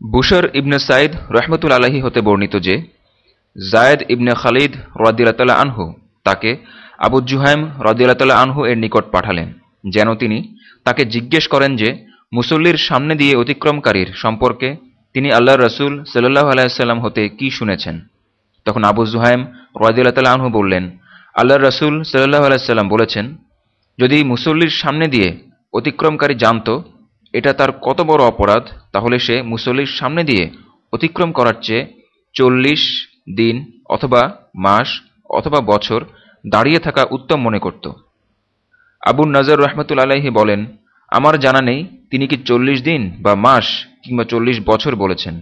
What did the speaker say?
বুশর ইবনে সাইদ রহমতুল আলাহি হতে বর্ণিত যে, জায়দ ইবনে খালিদ রদিয়াল্লা আনহু তাকে আবু জুহাইম রদিয়াল্লা আনহু এর নিকট পাঠালেন, যেন তিনি তাকে জিজ্ঞেস করেন যে, মুসল্লির সামনে দিয়ে অতিক্রমকারীর সম্পর্কে তিনি আল্লাহ রসুল সাল্লাহ আলাইসাল্লাম হতে কি শুনেছেন? তখন আবু জুহাইম রদিয়াল্লা আনহু বললেন আল্লাহ রসুল সাল্লাহ আলাইসাল্লাম বলেছেন, যদি মুসল্লির সামনে দিয়ে অতিক্রমকারী জানত এটা তার কত বড় অপরাধ? তাহলে সে মুসল্লির সামনে দিয়ে অতিক্রম করার চেয়ে চল্লিশ দিন অথবা মাস অথবা বছর দাঁড়িয়ে থাকা উত্তম মনে করত। আবু নজর রহমতুল আলাহি বলেন, আমার জানা নেই তিনি কি চল্লিশ দিন বা মাস কিংবা চল্লিশ বছর বলেছেন।